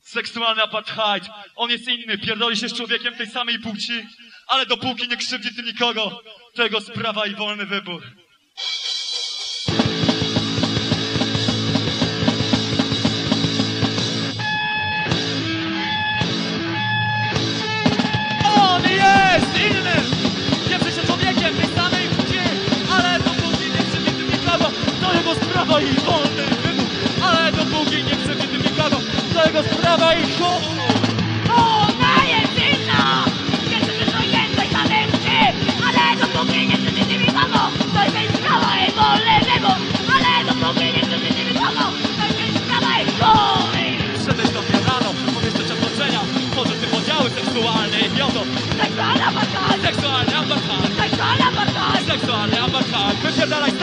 Seksualny apartheid. On jest inny, pierdoli się z człowiekiem tej samej płci, ale dopóki nie krzywdzi tym nikogo, to jego sprawa i wolny wybór. On jest inny! Pieprze się człowiekiem tej samej płci, ale dopóki nie krzywdzi tym nikogo, to jego sprawa i wolny jego sprawa i honor. Ona jest inna! Jest tylko więcej ale dopóki nie krzyczycie nikogo, to jest sprawa i wolny wybór. Ale dopóki nie krzyczycie nikogo, to jest sprawa i wolny. Szedłeś do mnie rano, powiesz coś odnoszenia Może ty podziały seksualne, idioto Seksualna apartheid! Seksualny apartheid Seksualna apartheid! Seksualny apartheid Wypierdalaj